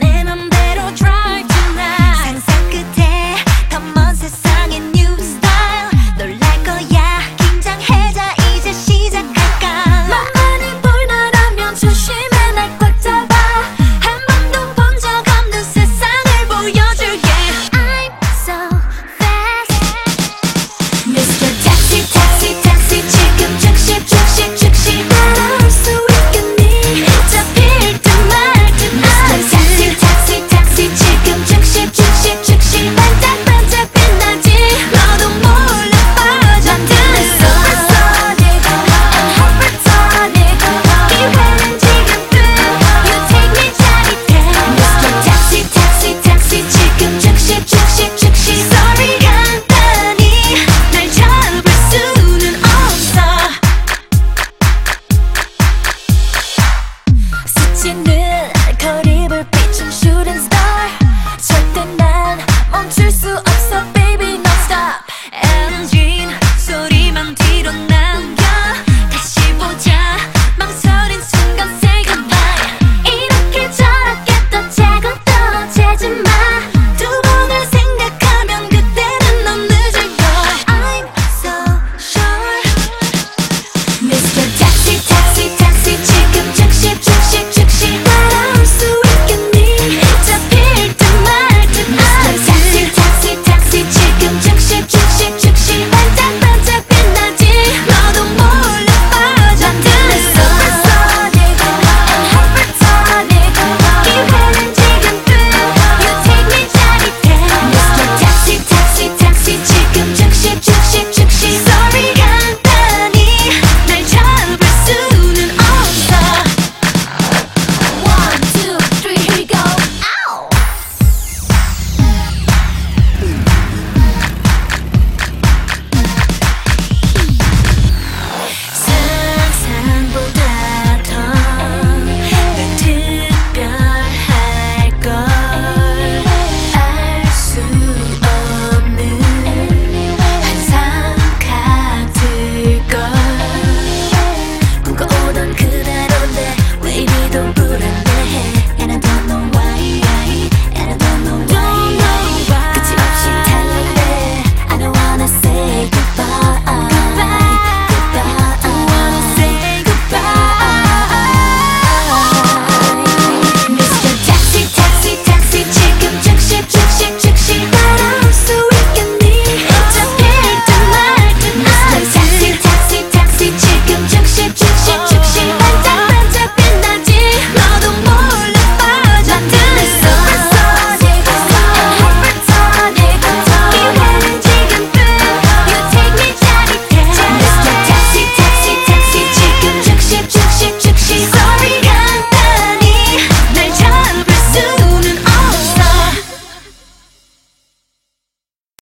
내 맘대로 try to chicken.